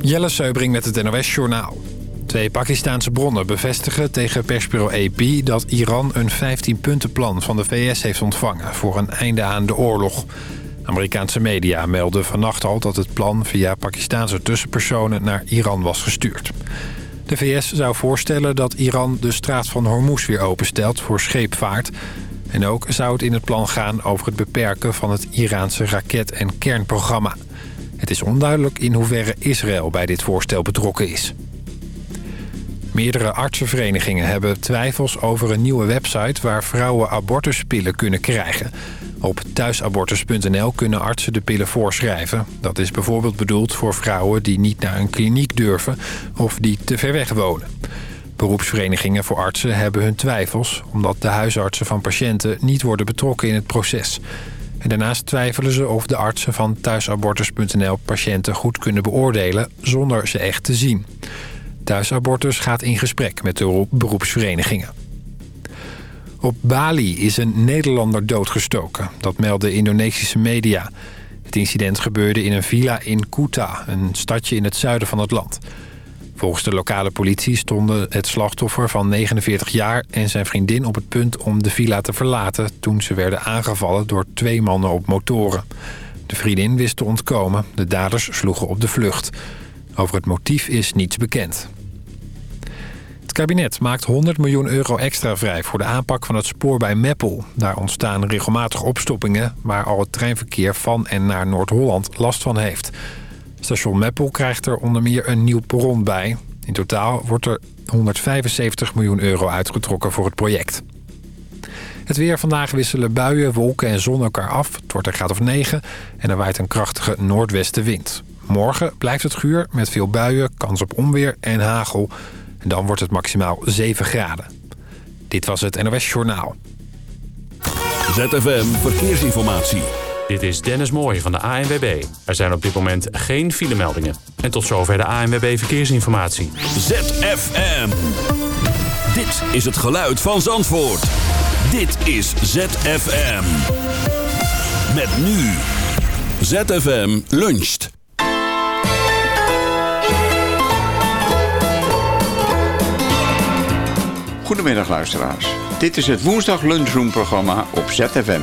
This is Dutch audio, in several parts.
Jelle Seubring met het NOS Journaal. Twee Pakistaanse bronnen bevestigen tegen persbureau AP... dat Iran een 15-puntenplan van de VS heeft ontvangen... voor een einde aan de oorlog. Amerikaanse media melden vannacht al dat het plan... via Pakistaanse tussenpersonen naar Iran was gestuurd. De VS zou voorstellen dat Iran de straat van Hormuz weer openstelt voor scheepvaart... En ook zou het in het plan gaan over het beperken van het Iraanse raket- en kernprogramma. Het is onduidelijk in hoeverre Israël bij dit voorstel betrokken is. Meerdere artsenverenigingen hebben twijfels over een nieuwe website... waar vrouwen abortuspillen kunnen krijgen. Op thuisabortus.nl kunnen artsen de pillen voorschrijven. Dat is bijvoorbeeld bedoeld voor vrouwen die niet naar een kliniek durven... of die te ver weg wonen. Beroepsverenigingen voor artsen hebben hun twijfels... omdat de huisartsen van patiënten niet worden betrokken in het proces. En daarnaast twijfelen ze of de artsen van thuisabortus.nl patiënten goed kunnen beoordelen... zonder ze echt te zien. Thuisabortus gaat in gesprek met de beroepsverenigingen. Op Bali is een Nederlander doodgestoken. Dat melden Indonesische media. Het incident gebeurde in een villa in Kuta, een stadje in het zuiden van het land. Volgens de lokale politie stonden het slachtoffer van 49 jaar en zijn vriendin op het punt om de villa te verlaten... toen ze werden aangevallen door twee mannen op motoren. De vriendin wist te ontkomen. De daders sloegen op de vlucht. Over het motief is niets bekend. Het kabinet maakt 100 miljoen euro extra vrij voor de aanpak van het spoor bij Meppel. Daar ontstaan regelmatig opstoppingen waar al het treinverkeer van en naar Noord-Holland last van heeft... Station Meppel krijgt er onder meer een nieuw perron bij. In totaal wordt er 175 miljoen euro uitgetrokken voor het project. Het weer vandaag wisselen buien, wolken en zon elkaar af. Het wordt een graad of 9 en er waait een krachtige noordwestenwind. Morgen blijft het guur met veel buien, kans op onweer en hagel. En dan wordt het maximaal 7 graden. Dit was het NOS Journaal. ZFM Verkeersinformatie. Dit is Dennis Mooij van de ANWB. Er zijn op dit moment geen filemeldingen. En tot zover de ANWB Verkeersinformatie. ZFM. Dit is het geluid van Zandvoort. Dit is ZFM. Met nu. ZFM luncht. Goedemiddag luisteraars. Dit is het woensdag lunchroom programma op ZFM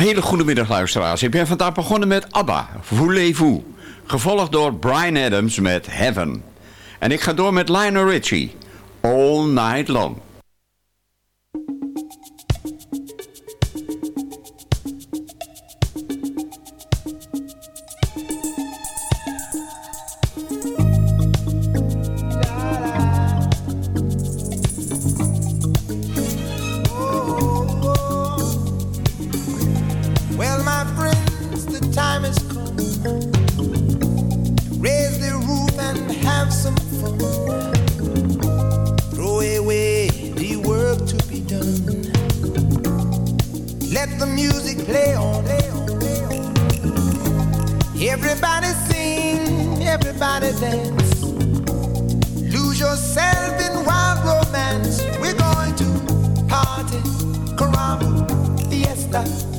Hele goede middag luisteraars. Ik ben vandaag begonnen met ABBA, Voulez-vous. Gevolgd door Brian Adams met Heaven. En ik ga door met Lionel Richie, All Night Long. stop.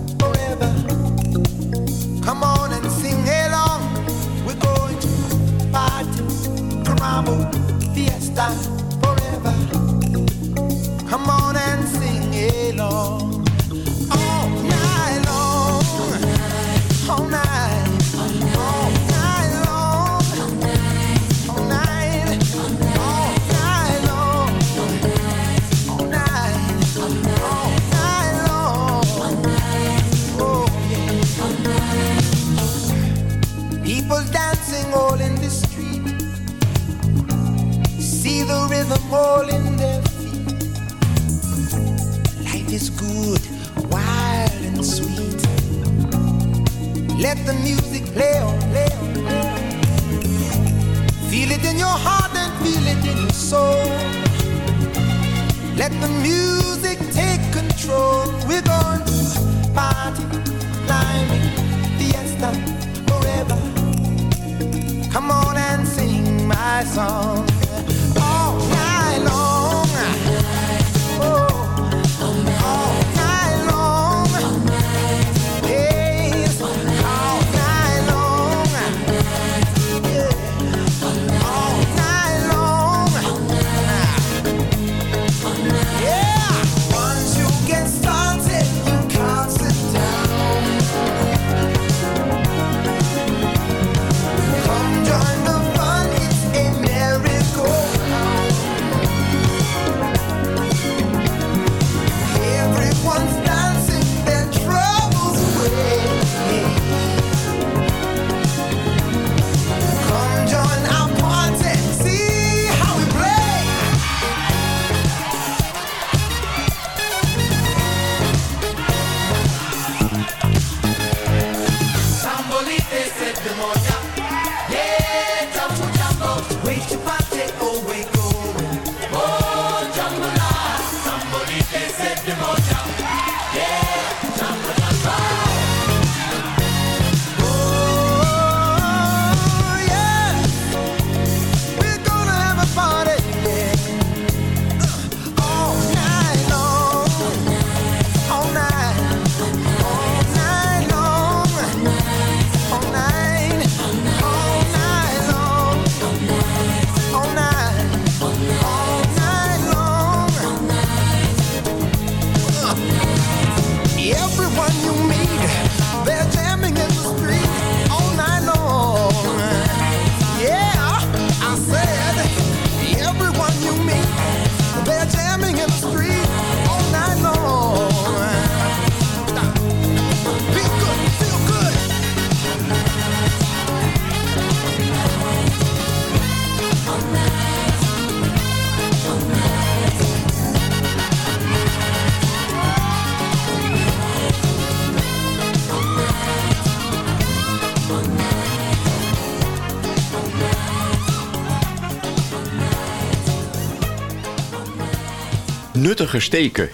Nuttige steken.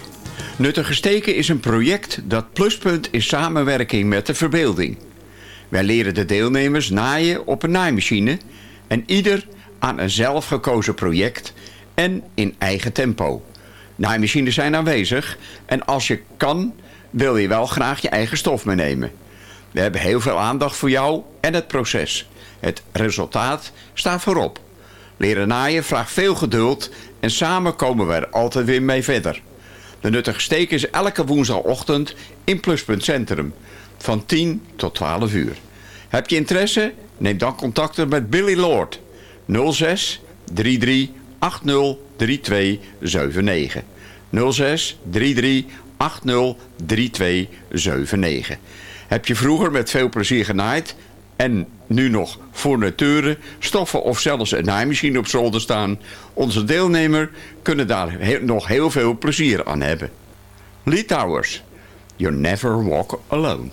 Nuttige steken is een project dat pluspunt in samenwerking met de verbeelding. Wij leren de deelnemers naaien op een naaimachine en ieder aan een zelfgekozen project en in eigen tempo. Naaimachines zijn aanwezig en als je kan wil je wel graag je eigen stof meenemen. We hebben heel veel aandacht voor jou en het proces. Het resultaat staat voorop. Leren naaien vraagt veel geduld en samen komen we er altijd weer mee verder. De nuttige steek is elke woensdagochtend in Pluspunt Centrum van 10 tot 12 uur. Heb je interesse? Neem dan contact op met Billy Lord 06 33 80 3279. 06 33 80 3279. Heb je vroeger met veel plezier genaaid en nu nog fourniteuren, stoffen of zelfs een naaimachine op zolder staan? Onze deelnemer kunnen daar nog heel veel plezier aan hebben. Lee Towers, You Never Walk Alone.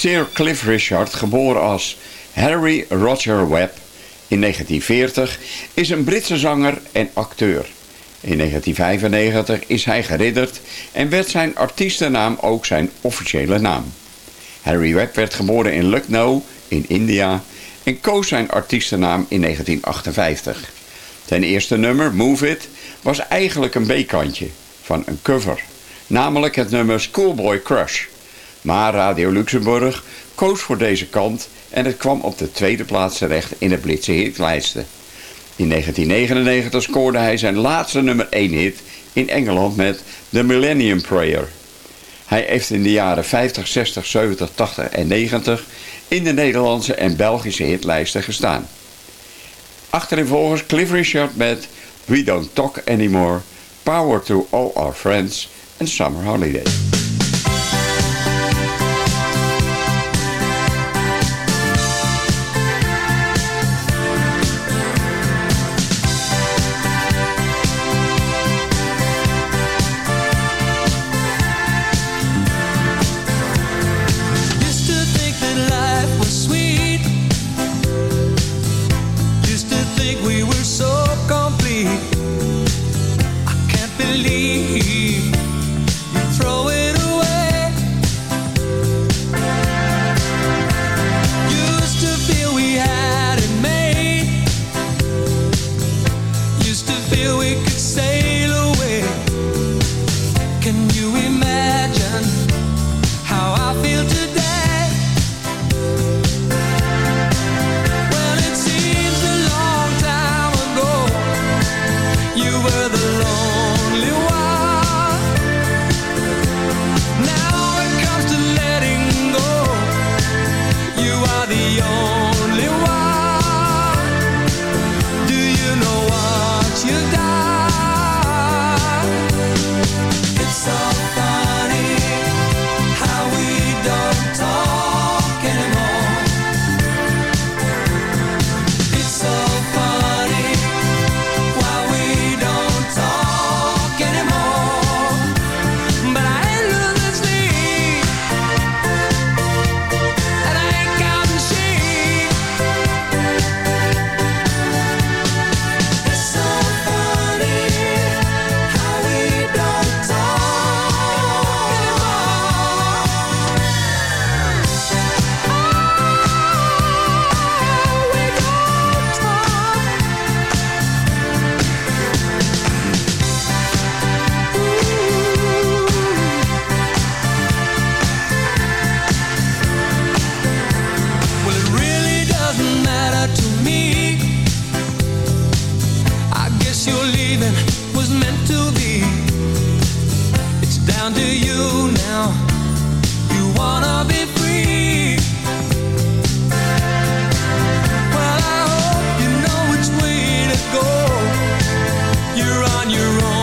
Sir Cliff Richard, geboren als Harry Roger Webb in 1940, is een Britse zanger en acteur. In 1995 is hij geridderd en werd zijn artiestennaam ook zijn officiële naam. Harry Webb werd geboren in Lucknow in India en koos zijn artiestennaam in 1958. Zijn eerste nummer, Move It, was eigenlijk een B-kantje van een cover, namelijk het nummer Schoolboy Crush. Maar Radio Luxemburg koos voor deze kant en het kwam op de tweede plaats terecht in de Britse hitlijsten. In 1999 scoorde hij zijn laatste nummer 1 hit in Engeland met The Millennium Prayer. Hij heeft in de jaren 50, 60, 70, 80 en 90 in de Nederlandse en Belgische hitlijsten gestaan. Achterin volgens Cliff Richard met We Don't Talk Anymore, Power to All Our Friends en Summer Holiday. on your own.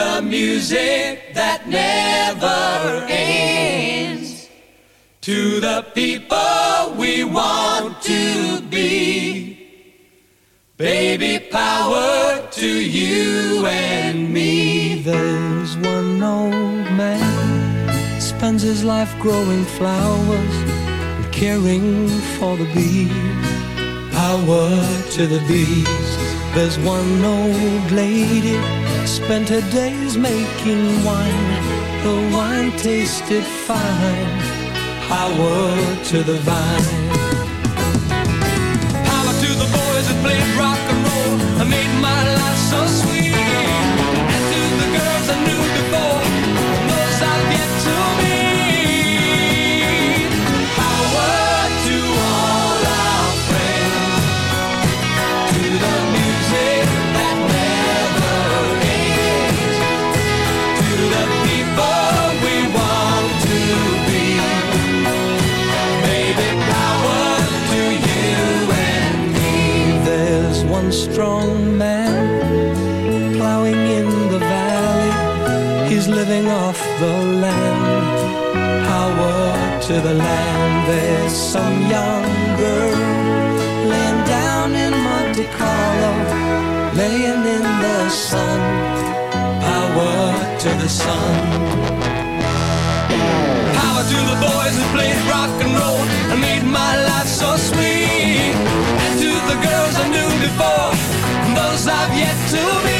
The music that never ends, to the people we want to be. Baby, power to you and me. There's one old man spends his life growing flowers and caring for the bees. Power to the bees. There's one old lady spent her days making wine. The wine tasted fine. Power to the vine. The land. There's some young girl laying down in Monte Carlo, laying in the sun. Power to the sun. Power to the boys who played rock and roll and made my life so sweet. And to the girls I knew before, those I've yet to meet.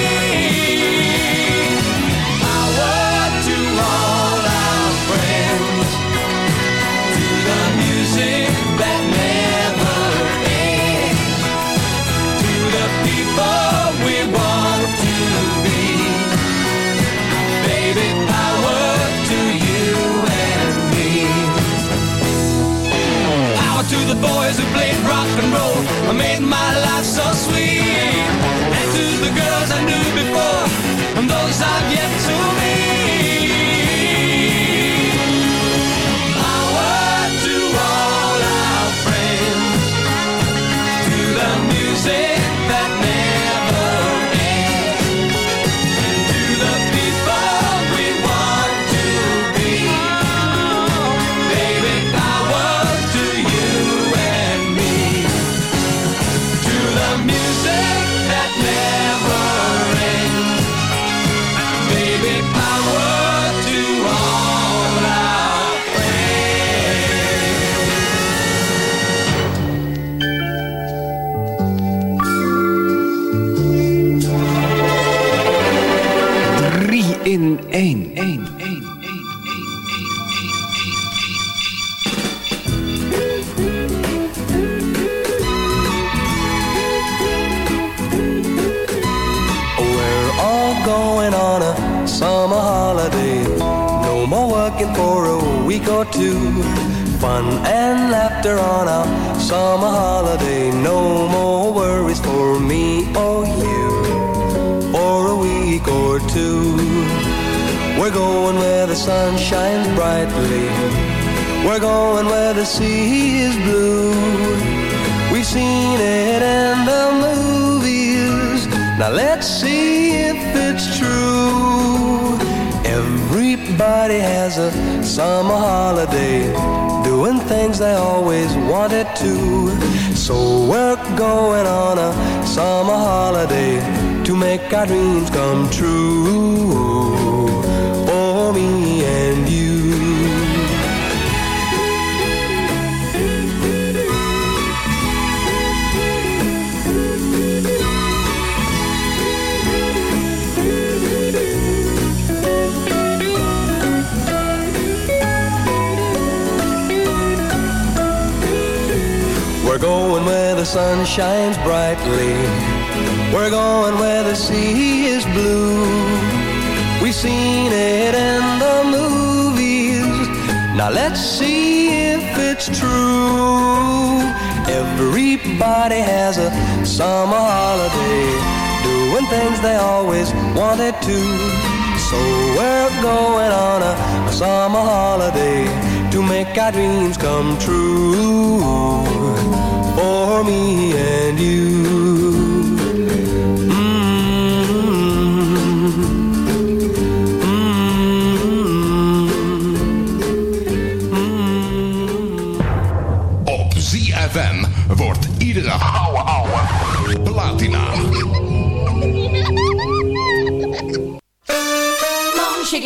Now let's see if it's true. Everybody has a summer holiday, doing things they always wanted to. So we're going on a summer holiday to make our dreams come true. Sun shines brightly. We're going where the sea is blue. We've seen it in the movies. Now let's see if it's true. Everybody has a summer holiday, doing things they always wanted to. So we're going on a, a summer holiday make our dreams come true for me and you. Mm. Mm. Mm. Zie wordt iedere ouwe ouwe platina.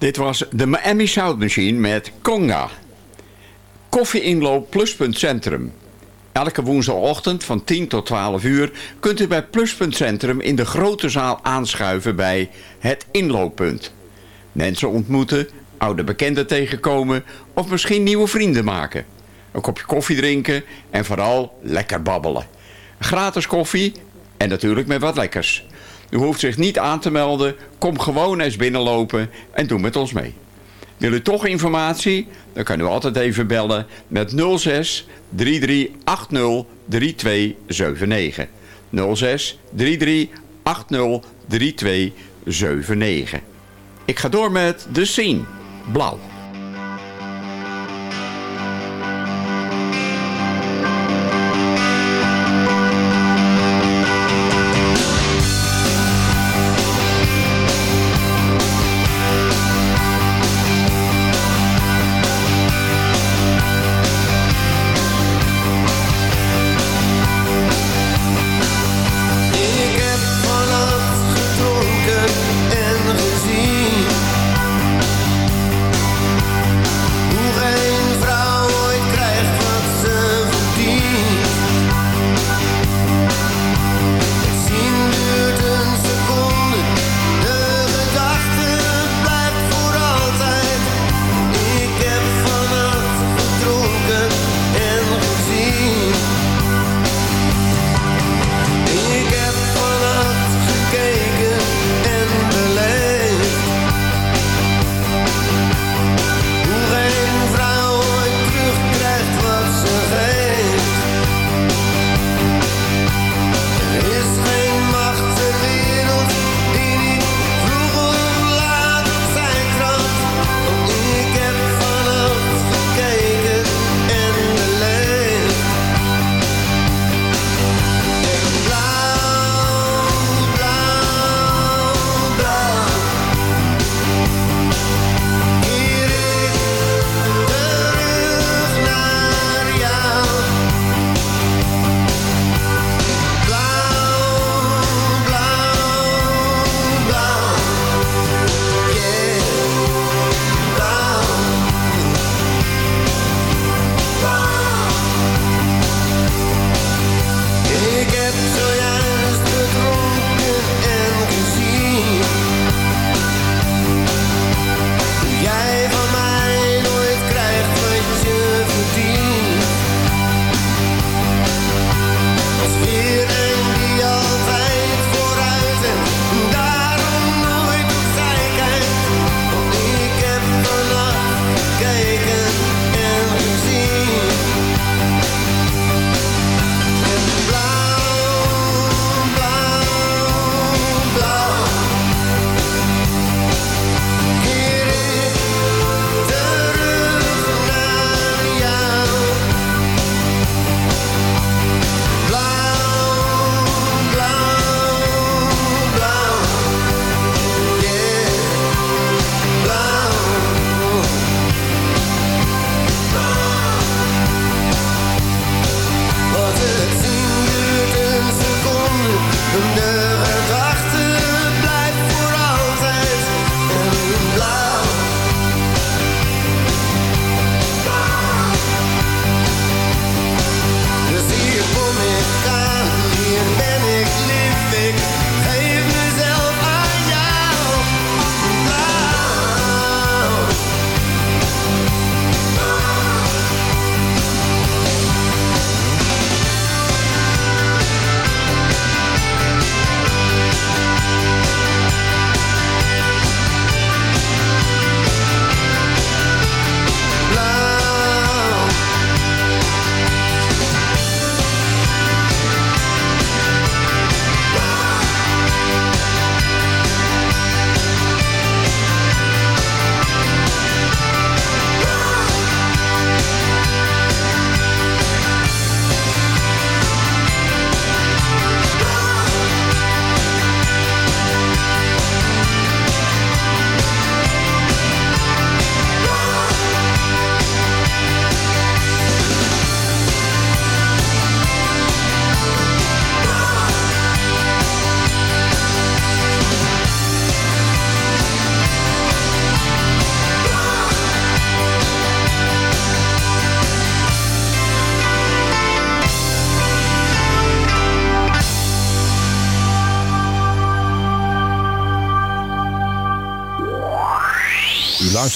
Dit was de Miami Sound Machine met Conga. Koffieinloop Pluspunt Centrum. Elke woensdagochtend van 10 tot 12 uur kunt u bij Pluspunt Centrum in de grote zaal aanschuiven bij het inlooppunt. Mensen ontmoeten, oude bekenden tegenkomen of misschien nieuwe vrienden maken. Een kopje koffie drinken en vooral lekker babbelen. Gratis koffie en natuurlijk met wat lekkers. U hoeft zich niet aan te melden. Kom gewoon eens binnenlopen en doe met ons mee. Wil u toch informatie? Dan kan u altijd even bellen met 06 3380 3279. 06 3380 3279. Ik ga door met de scene. Blauw.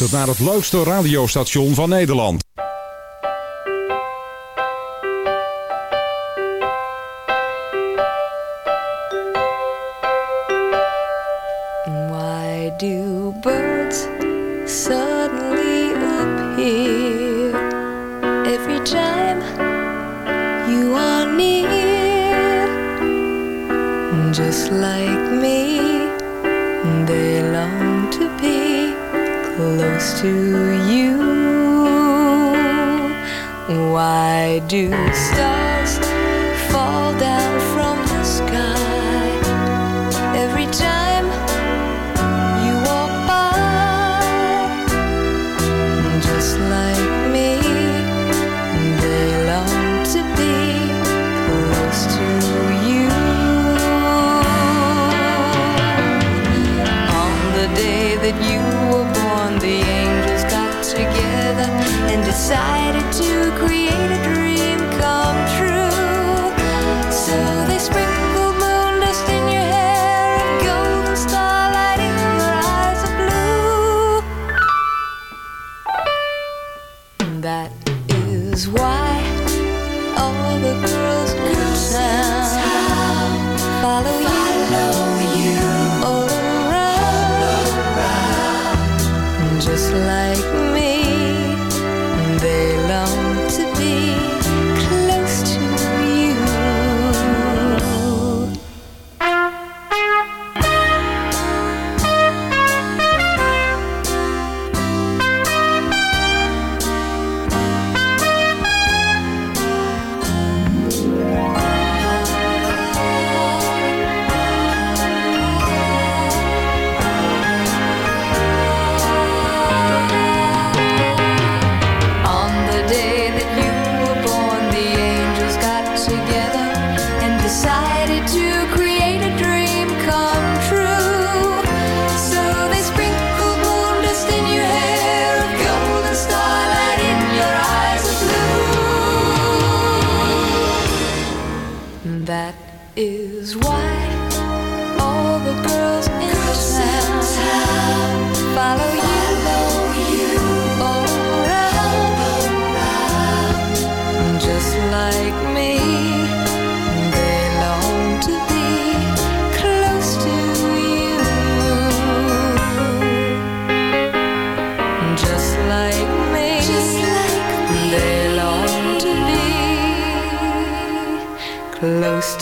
luistert naar het leukste radiostation van Nederland. Why do birds suddenly appear? Do. Stars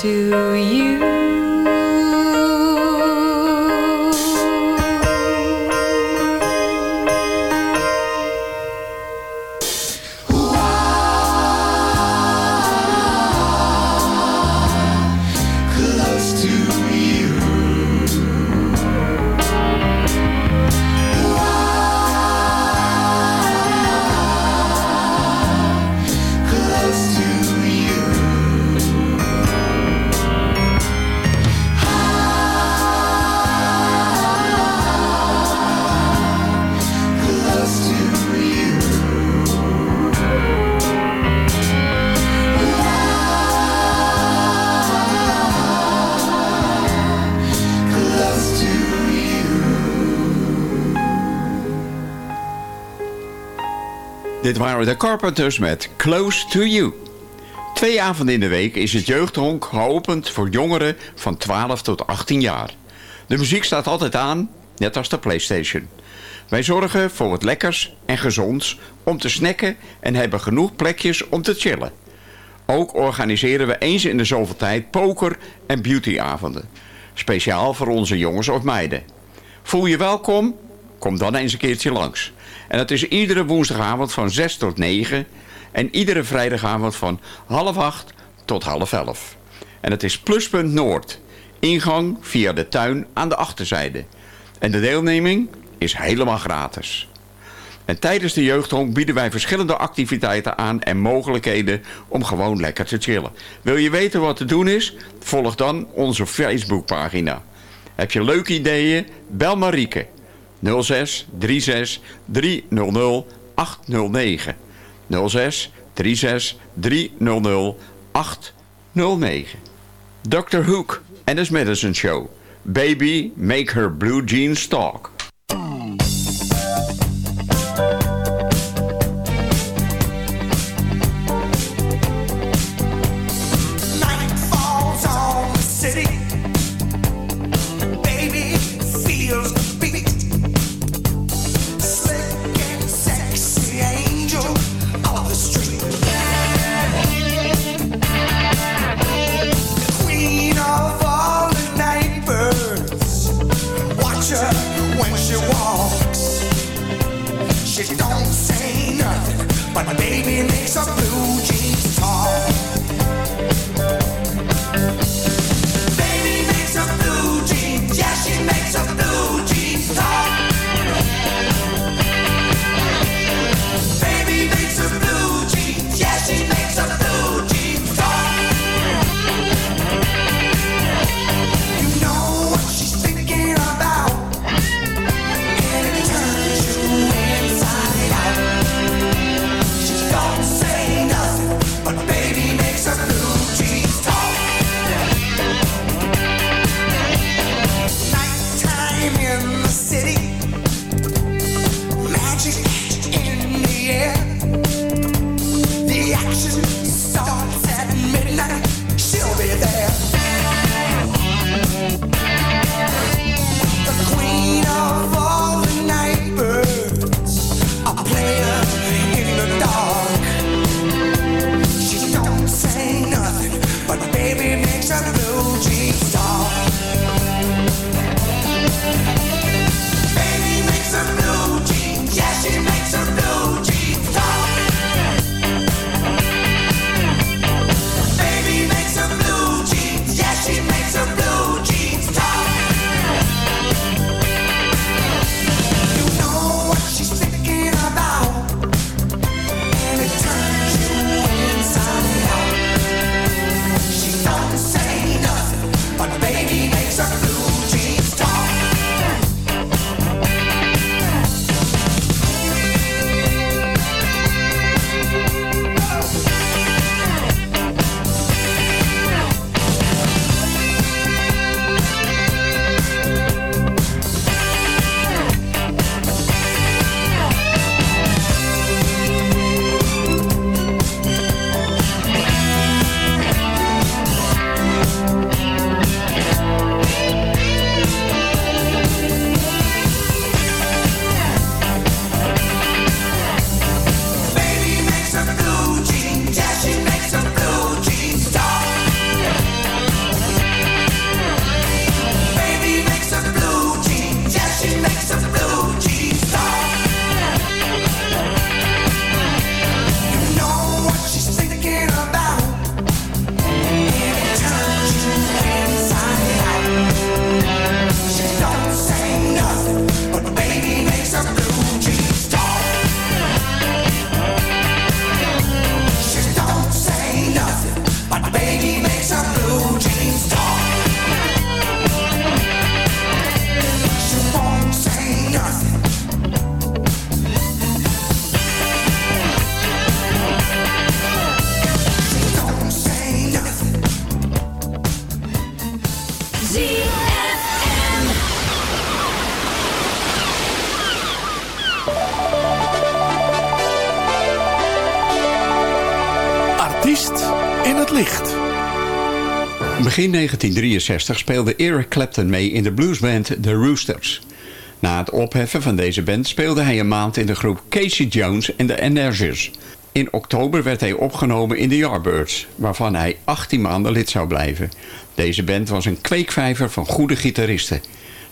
to you. Dit waren de Carpenters met Close to You. Twee avonden in de week is het jeugdhonk geopend voor jongeren van 12 tot 18 jaar. De muziek staat altijd aan, net als de Playstation. Wij zorgen voor wat lekkers en gezonds om te snacken en hebben genoeg plekjes om te chillen. Ook organiseren we eens in de zoveel tijd poker- en beautyavonden. Speciaal voor onze jongens of meiden. Voel je welkom? Kom dan eens een keertje langs. En dat is iedere woensdagavond van 6 tot 9 en iedere vrijdagavond van half 8 tot half 11. En het is Pluspunt Noord. Ingang via de tuin aan de achterzijde. En de deelneming is helemaal gratis. En tijdens de jeugdhonk bieden wij verschillende activiteiten aan en mogelijkheden om gewoon lekker te chillen. Wil je weten wat te doen is? Volg dan onze Facebookpagina. Heb je leuke ideeën? Bel Marieke 06 36 300 809. 06 36 300 809. Dr. Hook en his Medicine Show. Baby, make her blue jeans talk. 1963 speelde Eric Clapton mee in de bluesband The Roosters. Na het opheffen van deze band speelde hij een maand in de groep Casey Jones en de Energies. In oktober werd hij opgenomen in de Yardbirds, waarvan hij 18 maanden lid zou blijven. Deze band was een kweekvijver van goede gitaristen.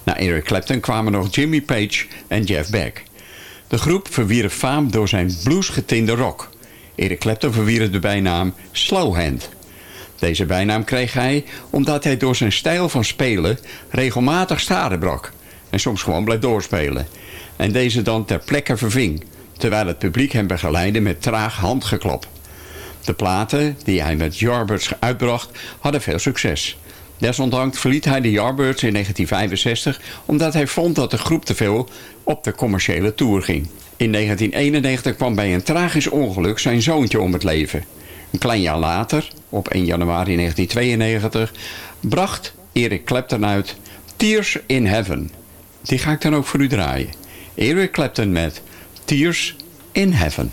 Na Eric Clapton kwamen nog Jimmy Page en Jeff Beck. De groep verwierf faam door zijn bluesgetinde rock. Eric Clapton verwierf de bijnaam Slowhand. Deze bijnaam kreeg hij omdat hij door zijn stijl van spelen regelmatig staren brak. En soms gewoon bleef doorspelen. En deze dan ter plekke verving, terwijl het publiek hem begeleidde met traag handgeklop. De platen die hij met Yardbirds uitbracht hadden veel succes. Desondanks verliet hij de Yardbirds in 1965 omdat hij vond dat de groep te veel op de commerciële tour ging. In 1991 kwam bij een tragisch ongeluk zijn zoontje om het leven. Een klein jaar later, op 1 januari 1992, bracht Eric Clapton uit Tears in Heaven. Die ga ik dan ook voor u draaien. Eric Clapton met Tears in Heaven.